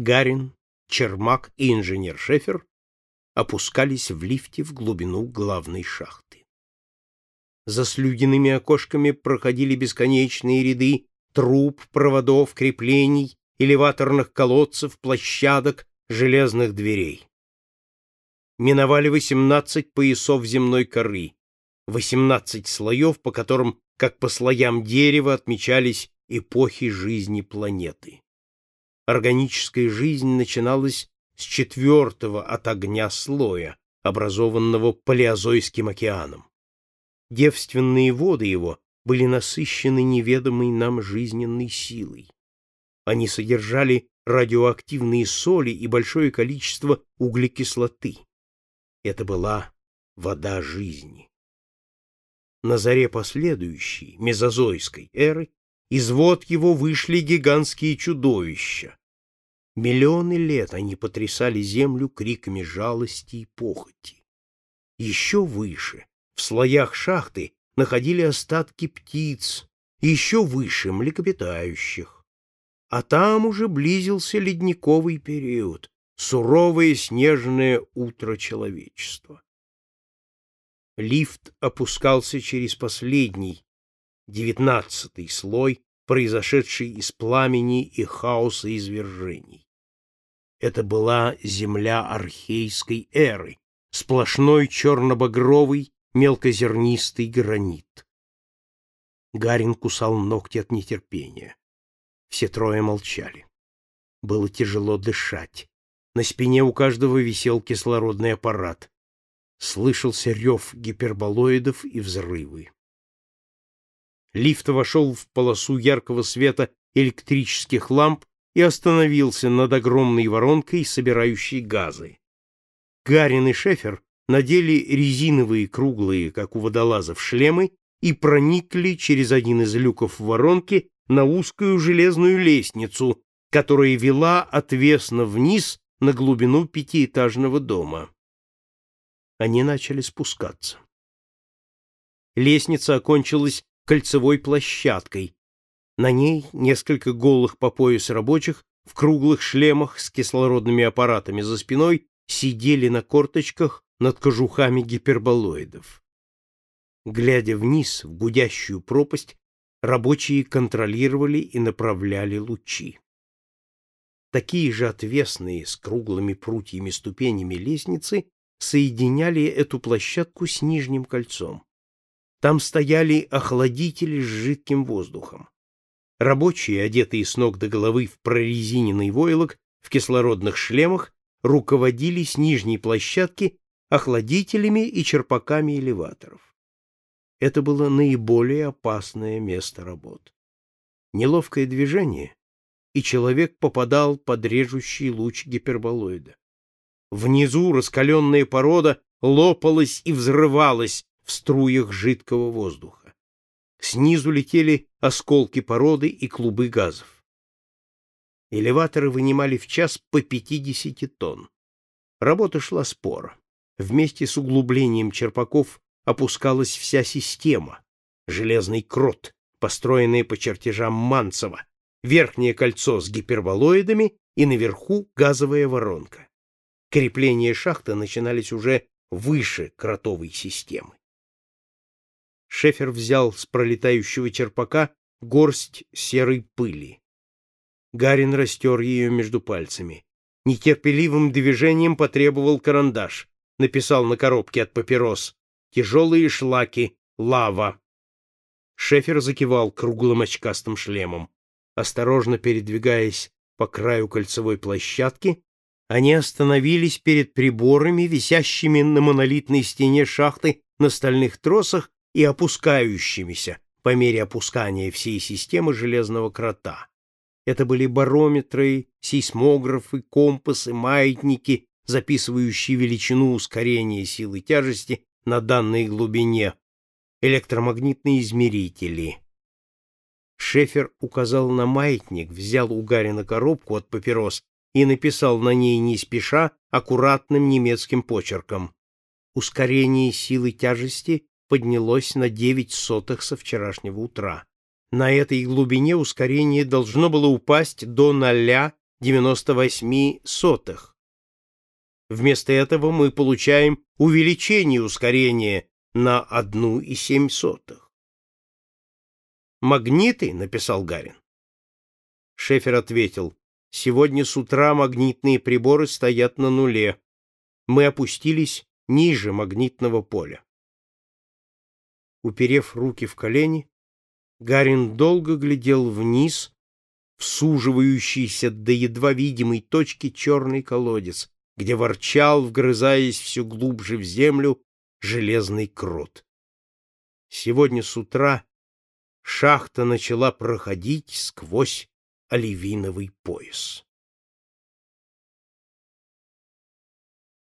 Гарин, Чермак и инженер Шефер опускались в лифте в глубину главной шахты. За слюдяными окошками проходили бесконечные ряды труб, проводов, креплений, элеваторных колодцев, площадок, железных дверей. Миновали 18 поясов земной коры, 18 слоев, по которым, как по слоям дерева, отмечались эпохи жизни планеты. Органическая жизнь начиналась с четвертого от огня слоя, образованного Палеозойским океаном. Девственные воды его были насыщены неведомой нам жизненной силой. Они содержали радиоактивные соли и большое количество углекислоты. Это была вода жизни. На заре последующей, мезозойской эры, из вод его вышли гигантские чудовища. Миллионы лет они потрясали землю криками жалости и похоти. Еще выше, в слоях шахты, находили остатки птиц, еще выше млекопитающих. А там уже близился ледниковый период, суровое снежное утро человечества. Лифт опускался через последний, девятнадцатый слой, произошедший из пламени и хаоса извержений. Это была земля архейской эры, сплошной черно-багровый мелкозернистый гранит. Гарин кусал ногти от нетерпения. Все трое молчали. Было тяжело дышать. На спине у каждого висел кислородный аппарат. Слышался рев гиперболоидов и взрывы. Лифт вошел в полосу яркого света электрических ламп и остановился над огромной воронкой, собирающей газы. Гарин и Шефер надели резиновые круглые, как у водолазов, шлемы и проникли через один из люков воронки на узкую железную лестницу, которая вела отвесно вниз на глубину пятиэтажного дома. Они начали спускаться. Лестница окончилась кольцевой площадкой. На ней несколько голых по пояс рабочих в круглых шлемах с кислородными аппаратами за спиной сидели на корточках над кожухами гиперболоидов. Глядя вниз в гудящую пропасть, рабочие контролировали и направляли лучи. Такие же отвесные с круглыми прутьями ступенями лестницы соединяли эту площадку с нижним кольцом. Там стояли охладители с жидким воздухом. Рабочие, одетые с ног до головы в прорезиненный войлок, в кислородных шлемах, руководили с нижней площадки охладителями и черпаками элеваторов. Это было наиболее опасное место работ. Неловкое движение, и человек попадал под режущий луч гиперболоида. Внизу раскаленная порода лопалась и взрывалась в струях жидкого воздуха. Снизу летели осколки породы и клубы газов. Элеваторы вынимали в час по 50 тонн. Работа шла спора. Вместе с углублением черпаков опускалась вся система, железный крот, построенный по чертежам Манцева, верхнее кольцо с гиперболоидами и наверху газовая воронка. Крепления шахты начинались уже выше кротовой системы. Шефер взял с пролетающего черпака горсть серой пыли. Гарин растер ее между пальцами. Нетерпеливым движением потребовал карандаш написал на коробке от папирос. Тяжелые шлаки, лава. Шефер закивал круглым очкастым шлемом. Осторожно передвигаясь по краю кольцевой площадки, они остановились перед приборами, висящими на монолитной стене шахты на стальных тросах и опускающимися по мере опускания всей системы железного крота. Это были барометры, сейсмографы, компасы, маятники записывающий величину ускорения силы тяжести на данной глубине, электромагнитные измерители. Шефер указал на маятник, взял у Гарина коробку от папирос и написал на ней не спеша аккуратным немецким почерком. Ускорение силы тяжести поднялось на 9 сотых со вчерашнего утра. На этой глубине ускорение должно было упасть до ноля 98 сотых. Вместо этого мы получаем увеличение ускорения на 1,7 сотых. «Магниты?» — написал Гарин. Шефер ответил, «Сегодня с утра магнитные приборы стоят на нуле. Мы опустились ниже магнитного поля». Уперев руки в колени, Гарин долго глядел вниз, в суживающийся до едва видимой точки черный колодец, где ворчал, вгрызаясь все глубже в землю, железный крот. Сегодня с утра шахта начала проходить сквозь оливиновый пояс.